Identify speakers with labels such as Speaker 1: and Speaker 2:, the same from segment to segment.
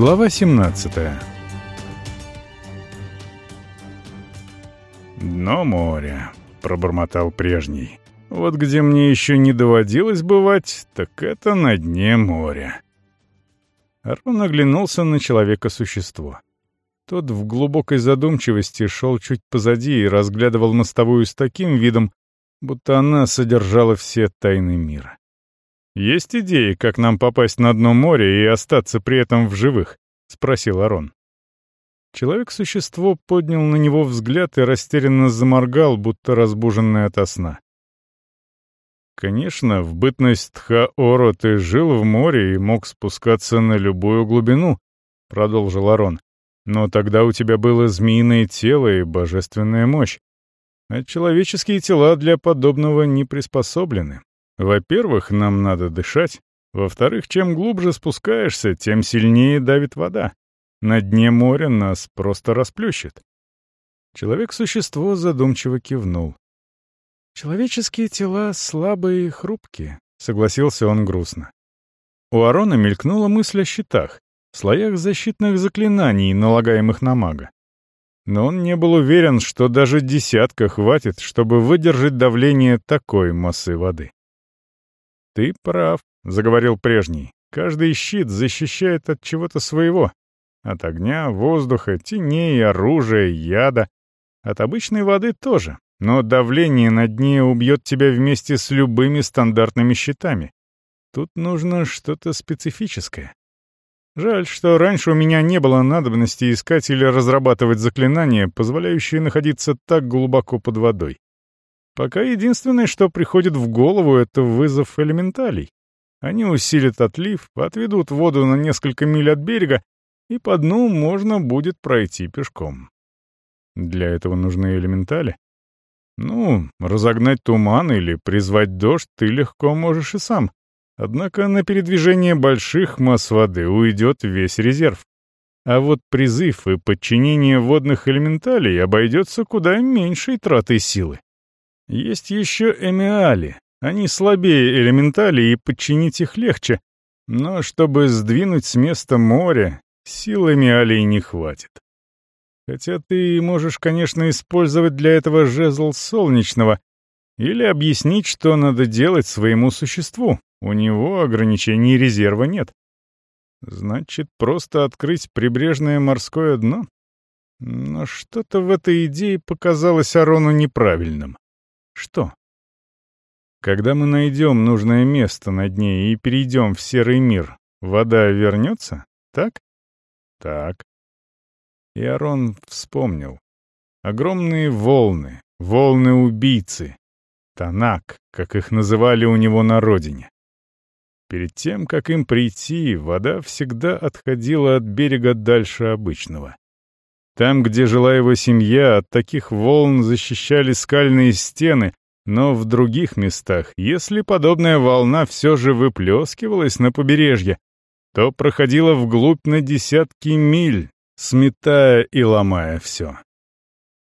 Speaker 1: Глава 17 «Дно моря», — пробормотал прежний. «Вот где мне еще не доводилось бывать, так это на дне моря». Арон оглянулся на человека-существо. Тот в глубокой задумчивости шел чуть позади и разглядывал мостовую с таким видом, будто она содержала все тайны мира. «Есть идеи, как нам попасть на дно моря и остаться при этом в живых?» — спросил Арон. Человек-существо поднял на него взгляд и растерянно заморгал, будто разбуженный ото сна. «Конечно, в бытность Тха-Оро ты жил в море и мог спускаться на любую глубину», — продолжил Арон. «Но тогда у тебя было змеиное тело и божественная мощь. А человеческие тела для подобного не приспособлены. Во-первых, нам надо дышать. Во-вторых, чем глубже спускаешься, тем сильнее давит вода. На дне моря нас просто расплющит. Человек-существо задумчиво кивнул. «Человеческие тела слабые и хрупкие», — согласился он грустно. У Арона мелькнула мысль о щитах, слоях защитных заклинаний, налагаемых на мага. Но он не был уверен, что даже десятка хватит, чтобы выдержать давление такой массы воды. «Ты прав», — заговорил прежний. «Каждый щит защищает от чего-то своего. От огня, воздуха, теней, оружия, яда. От обычной воды тоже. Но давление на дне убьет тебя вместе с любыми стандартными щитами. Тут нужно что-то специфическое. Жаль, что раньше у меня не было надобности искать или разрабатывать заклинания, позволяющие находиться так глубоко под водой. Пока единственное, что приходит в голову, это вызов элементалей. Они усилят отлив, отведут воду на несколько миль от берега, и по дну можно будет пройти пешком. Для этого нужны элементали. Ну, разогнать туман или призвать дождь ты легко можешь и сам. Однако на передвижение больших масс воды уйдет весь резерв. А вот призыв и подчинение водных элементалей обойдется куда меньшей тратой силы. Есть еще эмиали. Они слабее элементали, и подчинить их легче. Но чтобы сдвинуть с места море, сил эмиалей не хватит. Хотя ты можешь, конечно, использовать для этого жезл солнечного или объяснить, что надо делать своему существу. У него ограничений резерва нет. Значит, просто открыть прибрежное морское дно? Но что-то в этой идее показалось Арону неправильным. Что? Когда мы найдем нужное место на дне и перейдем в серый мир, вода вернется? Так? Так. И Арон вспомнил. Огромные волны, волны-убийцы. Танак, как их называли у него на родине. Перед тем, как им прийти, вода всегда отходила от берега дальше обычного. Там, где жила его семья, от таких волн защищали скальные стены, но в других местах, если подобная волна все же выплескивалась на побережье, то проходила вглубь на десятки миль, сметая и ломая все.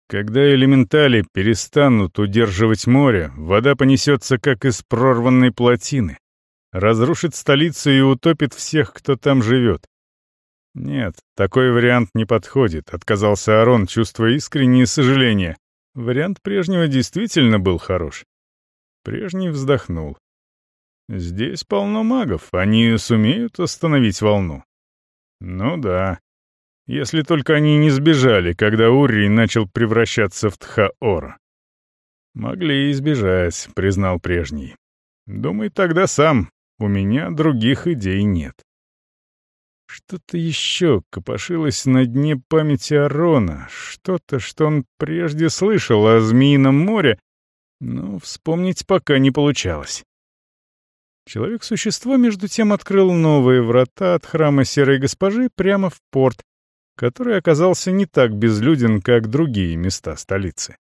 Speaker 1: Когда элементали перестанут удерживать море, вода понесется, как из прорванной плотины, разрушит столицу и утопит всех, кто там живет. «Нет, такой вариант не подходит», — отказался Арон, чувствуя искреннее сожаление. Вариант прежнего действительно был хорош. Прежний вздохнул. «Здесь полно магов, они сумеют остановить волну». «Ну да. Если только они не сбежали, когда Урий начал превращаться в Тхаора». «Могли избежать», — признал прежний. «Думай тогда сам, у меня других идей нет». Что-то еще копошилось на дне памяти Арона, что-то, что он прежде слышал о Змеином море, но вспомнить пока не получалось. Человек-существо, между тем, открыл новые врата от храма Серой Госпожи прямо в порт, который оказался не так безлюден, как другие места столицы.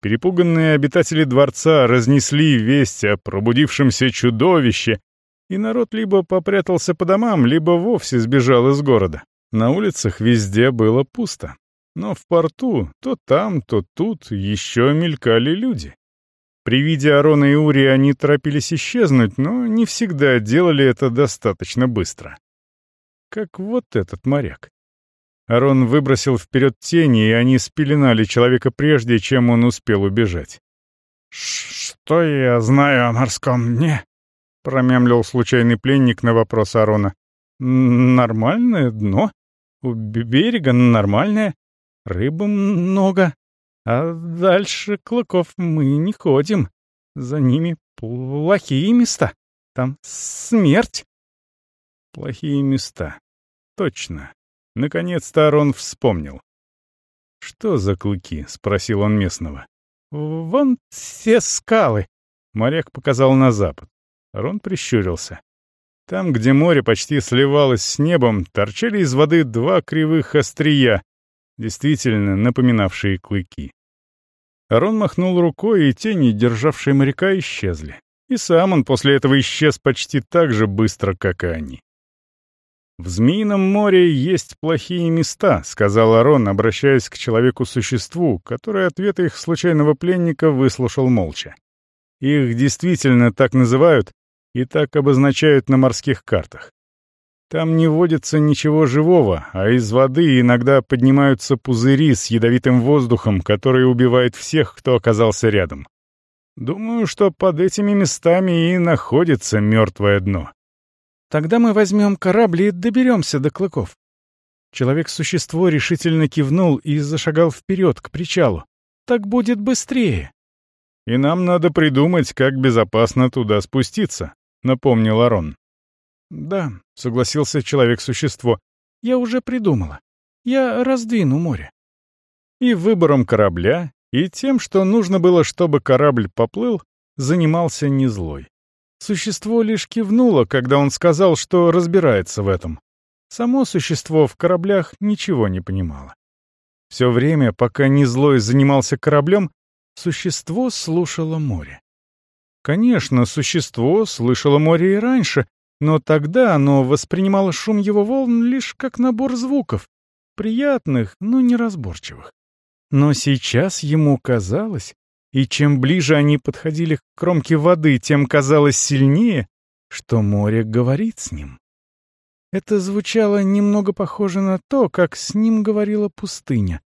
Speaker 1: Перепуганные обитатели дворца разнесли весть о пробудившемся чудовище, и народ либо попрятался по домам, либо вовсе сбежал из города. На улицах везде было пусто. Но в порту то там, то тут еще мелькали люди. При виде Арона и Ури они торопились исчезнуть, но не всегда делали это достаточно быстро. как вот этот моряк. Арон выбросил вперед тени, и они спеленали человека прежде, чем он успел убежать.
Speaker 2: «Что я знаю о морском дне?» — промямлил случайный пленник на вопрос Арона.
Speaker 1: «Нормальное дно. У берега нормальное. Рыбы много. А дальше клыков мы не ходим. За ними плохие места. Там смерть». «Плохие места. Точно. Наконец-то Арон вспомнил. «Что за клыки?» — спросил он местного.
Speaker 2: «Вон все скалы!» — моряк показал на запад.
Speaker 1: Арон прищурился. Там, где море почти сливалось с небом, торчали из воды два кривых острия, действительно напоминавшие клыки. Арон махнул рукой, и тени, державшие моряка, исчезли. И сам он после этого исчез почти так же быстро, как и они. «В Змеином море есть плохие места», — сказал Арон, обращаясь к человеку-существу, который ответ их случайного пленника выслушал молча. «Их действительно так называют и так обозначают на морских картах. Там не водится ничего живого, а из воды иногда поднимаются пузыри с ядовитым воздухом, который убивает всех, кто оказался рядом. Думаю, что под этими местами и находится мертвое дно.
Speaker 2: Тогда мы возьмем корабль и доберемся до клыков. Человек-существо решительно кивнул и зашагал вперед, к причалу. Так будет быстрее.
Speaker 1: И нам надо придумать, как безопасно туда спуститься, напомнил Арон.
Speaker 2: Да, согласился человек-существо. Я уже придумала. Я раздвину море.
Speaker 1: И выбором корабля, и тем, что нужно было, чтобы корабль поплыл, занимался не злой. Существо лишь кивнуло, когда он сказал, что разбирается в этом. Само существо в кораблях ничего не понимало. Все время, пока Незлой занимался кораблем, существо слушало море. Конечно, существо слышало море и раньше, но тогда оно воспринимало шум его волн лишь как набор звуков, приятных, но неразборчивых. Но сейчас ему казалось, и чем ближе они подходили к кромке воды, тем казалось сильнее, что море говорит с ним. Это звучало немного похоже на то, как с ним говорила пустыня.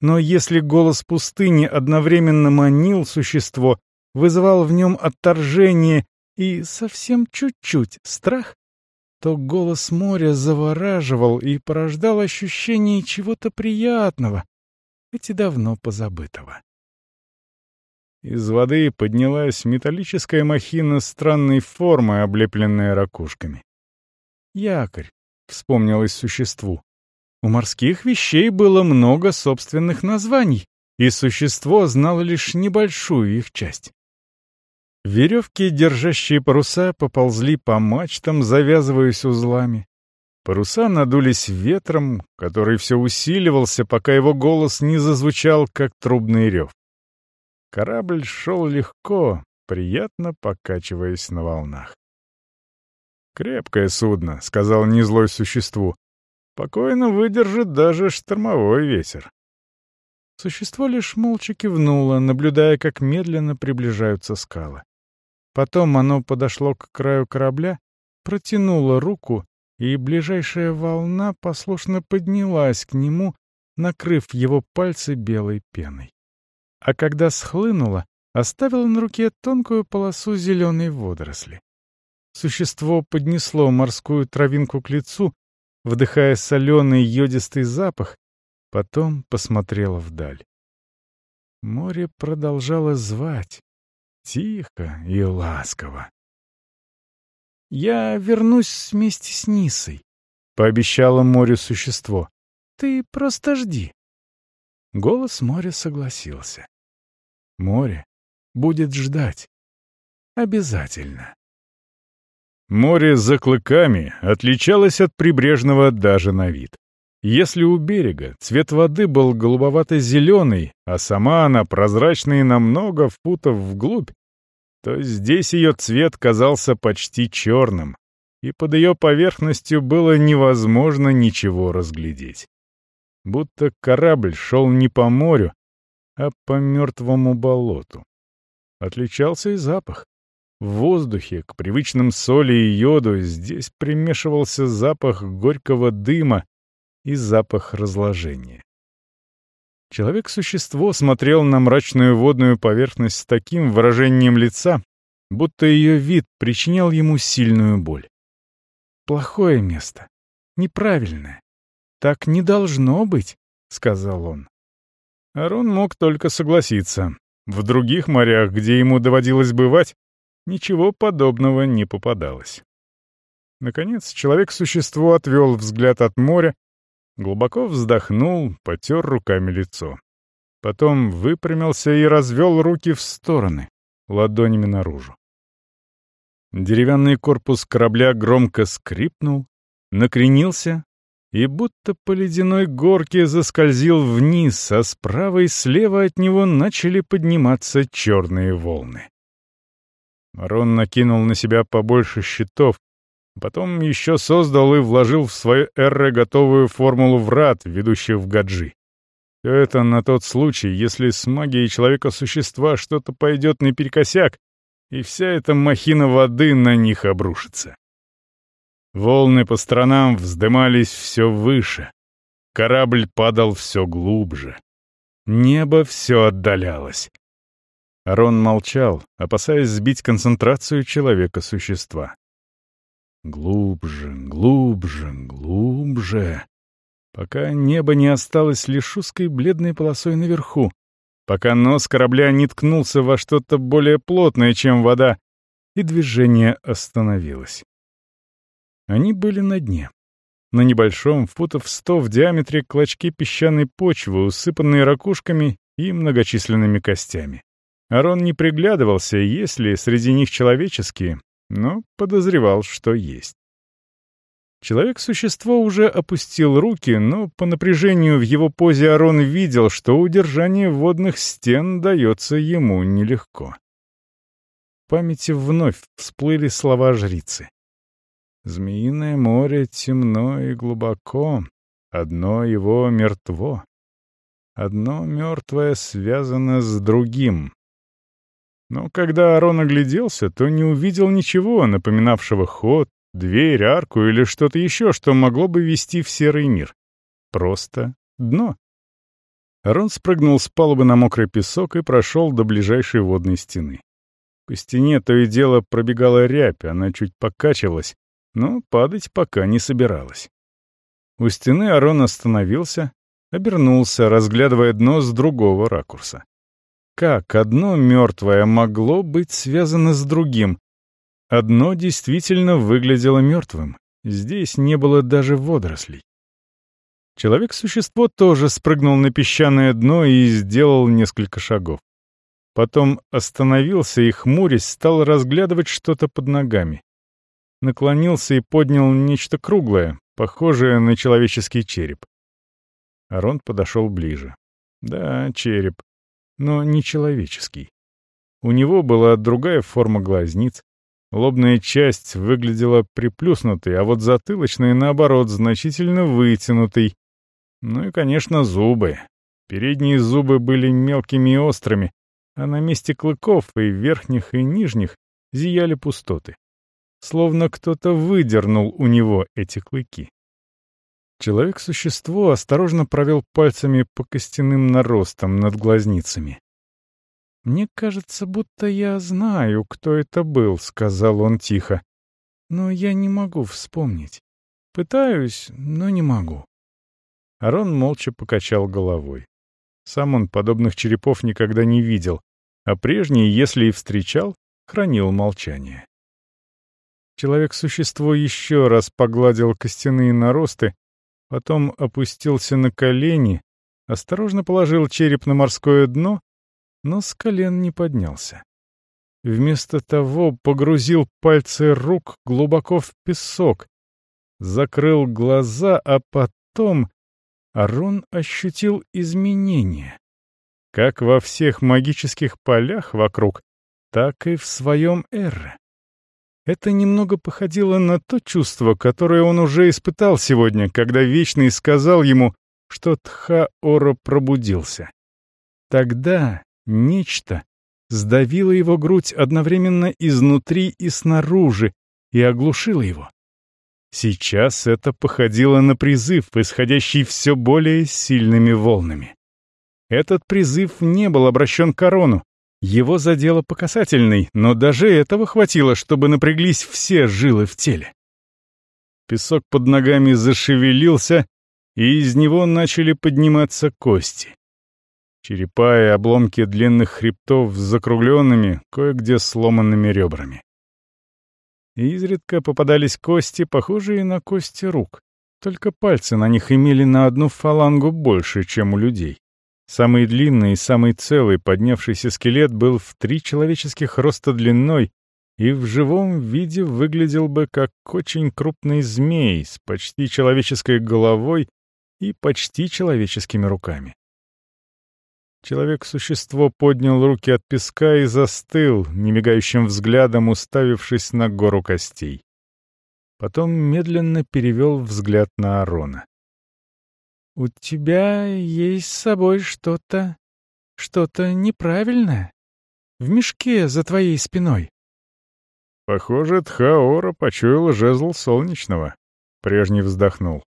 Speaker 1: Но если голос пустыни одновременно манил существо, вызывал в нем отторжение и совсем чуть-чуть страх, то голос моря завораживал и порождал ощущение чего-то приятного, хоть давно позабытого. Из воды поднялась металлическая махина странной формы, облепленная ракушками. «Якорь», — вспомнилось существу. У морских вещей было много собственных названий, и существо знало лишь небольшую их часть. Веревки, держащие паруса, поползли по мачтам, завязываясь узлами. Паруса надулись ветром, который все усиливался, пока его голос не зазвучал, как трубный рев. Корабль шел легко, приятно покачиваясь на волнах. «Крепкое судно», — сказал незлой существу. «Покойно выдержит даже штормовой ветер». Существо лишь молча кивнуло, наблюдая, как медленно приближаются скалы. Потом оно подошло к краю корабля, протянуло руку, и ближайшая волна послушно поднялась к нему, накрыв его пальцы белой пеной а когда схлынула, оставила на руке тонкую полосу зеленой водоросли. Существо поднесло морскую травинку к лицу, вдыхая соленый йодистый запах, потом посмотрело вдаль. Море продолжало звать, тихо и ласково. «Я вернусь вместе с Нисой», — пообещало морю существо. «Ты просто жди». Голос моря согласился. Море будет ждать. Обязательно. Море за клыками отличалось от прибрежного даже на вид. Если у берега цвет воды был голубовато-зеленый, а сама она прозрачная на много футов вглубь, то здесь ее цвет казался почти черным, и под ее поверхностью было невозможно ничего разглядеть. Будто корабль шел не по морю, а по мертвому болоту. Отличался и запах. В воздухе к привычным соли и йоду здесь примешивался запах горького дыма и запах разложения. Человек-существо смотрел на мрачную водную поверхность с таким выражением лица, будто ее вид причинял ему сильную боль.
Speaker 2: «Плохое место. Неправильное. Так не должно быть», — сказал он.
Speaker 1: Арон мог только согласиться. В других морях, где ему доводилось бывать, ничего подобного не попадалось. Наконец, человек-существо отвел взгляд от моря, глубоко вздохнул, потер руками лицо. Потом выпрямился и развел руки в стороны, ладонями наружу. Деревянный корпус корабля громко скрипнул, накренился и будто по ледяной горке заскользил вниз, а справа и слева от него начали подниматься черные волны. Марон накинул на себя побольше щитов, потом еще создал и вложил в свою эре готовую формулу врат, ведущих в Гаджи. Все это на тот случай, если с магией человека-существа что-то пойдет наперекосяк, и вся эта махина воды на них обрушится. Волны по сторонам вздымались все выше. Корабль падал все глубже. Небо все отдалялось. Арон молчал, опасаясь сбить концентрацию человека-существа. Глубже, глубже, глубже. Пока небо не осталось лишь узкой бледной полосой наверху, пока нос корабля не ткнулся во что-то более плотное, чем вода, и движение остановилось. Они были на дне. На небольшом, футов сто в диаметре, клочке песчаной почвы, усыпанные ракушками и многочисленными костями. Арон не приглядывался, есть ли среди них человеческие, но подозревал, что есть. Человек-существо уже опустил руки, но по напряжению в его позе Арон видел, что удержание водных стен дается ему нелегко. В памяти вновь всплыли слова жрицы. Змеиное море темно и глубоко, одно его мертво. Одно мертвое связано с другим. Но когда Арон огляделся, то не увидел ничего, напоминавшего ход, дверь, арку или что-то еще, что могло бы вести в серый мир. Просто дно. Арон спрыгнул с палубы на мокрый песок и прошел до ближайшей водной стены. По стене то и дело пробегала рябь, она чуть покачивалась, но падать пока не собиралась. У стены Арон остановился, обернулся, разглядывая дно с другого ракурса. Как одно мертвое могло быть связано с другим? Одно действительно выглядело мертвым. Здесь не было даже водорослей. Человек-существо тоже спрыгнул на песчаное дно и сделал несколько шагов. Потом остановился и, хмурясь, стал разглядывать что-то под ногами наклонился и поднял нечто круглое, похожее на человеческий череп. Арон подошел ближе. Да, череп, но не человеческий. У него была другая форма глазниц, лобная часть выглядела приплюснутой, а вот затылочная, наоборот, значительно вытянутой. Ну и, конечно, зубы. Передние зубы были мелкими и острыми, а на месте клыков и верхних, и нижних зияли пустоты словно кто-то выдернул у него эти клыки. Человек-существо осторожно провел пальцами по костяным наростам над глазницами. «Мне кажется, будто я знаю, кто это был», — сказал он тихо. «Но я не могу вспомнить. Пытаюсь, но не могу». Арон молча покачал головой. Сам он подобных черепов никогда не видел, а прежний, если и встречал, хранил молчание. Человек-существо еще раз погладил костяные наросты, потом опустился на колени, осторожно положил череп на морское дно, но с колен не поднялся. Вместо того погрузил пальцы рук глубоко в песок, закрыл глаза, а потом Арон ощутил изменения. Как во всех магических полях вокруг, так и в своем эре. Это немного походило на то чувство, которое он уже испытал сегодня, когда Вечный сказал ему, что Тха-Оро пробудился. Тогда нечто
Speaker 2: сдавила его грудь одновременно изнутри и снаружи и оглушила его. Сейчас это походило на призыв, исходящий все более сильными волнами. Этот призыв не был обращен к корону. Его задело по касательной, но даже этого хватило, чтобы напряглись все жилы в теле. Песок под ногами зашевелился, и из него начали подниматься кости. Черепа и обломки длинных хребтов с закругленными, кое-где сломанными ребрами. изредка попадались кости, похожие на кости рук, только пальцы на них имели на одну фалангу больше, чем у людей. Самый длинный и самый целый поднявшийся скелет был в три человеческих роста длиной и в живом виде выглядел бы как очень крупный змей с почти человеческой головой и почти человеческими руками. Человек-существо поднял руки от песка и застыл, немигающим взглядом уставившись на гору костей. Потом медленно перевел взгляд на Арона. «У тебя есть с собой что-то... что-то неправильное. В мешке за твоей спиной».
Speaker 1: Похоже, Тхаора почуял жезл солнечного. Прежний вздохнул.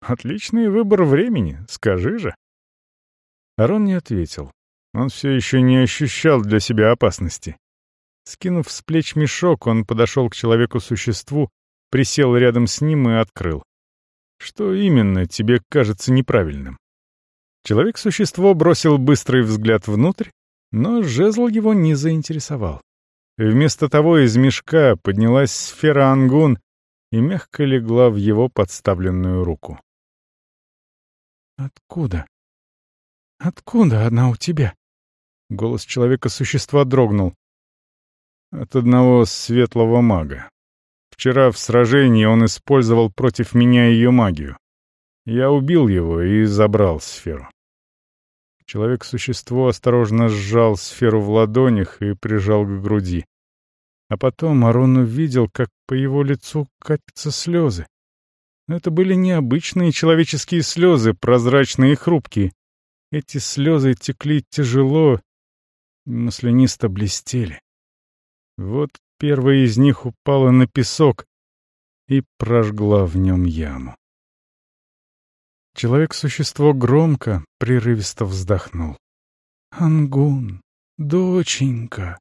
Speaker 1: «Отличный выбор времени, скажи же». Арон не ответил. Он все еще не ощущал для себя опасности. Скинув с плеч мешок, он подошел к человеку-существу, присел рядом с ним и открыл. Что именно тебе кажется неправильным? Человек-существо бросил быстрый взгляд внутрь, но жезл его не заинтересовал. Вместо того из мешка поднялась сфера ангун и мягко легла в его подставленную руку.
Speaker 2: «Откуда?» «Откуда она у тебя?» Голос человека-существа дрогнул.
Speaker 1: «От одного светлого мага. Вчера в сражении он использовал против меня ее магию. Я убил его и забрал сферу». Человек-существо осторожно сжал сферу в ладонях и прижал к груди. А потом Арон увидел, как по его лицу катятся слезы. Но это были необычные человеческие слезы, прозрачные и хрупкие. Эти слезы текли тяжело, маслянисто блестели. Вот первая из них упала на песок и прожгла в нем яму. Человек-существо громко, прерывисто вздохнул. «Ангун, доченька,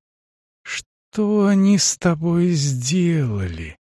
Speaker 1: что они с тобой сделали?»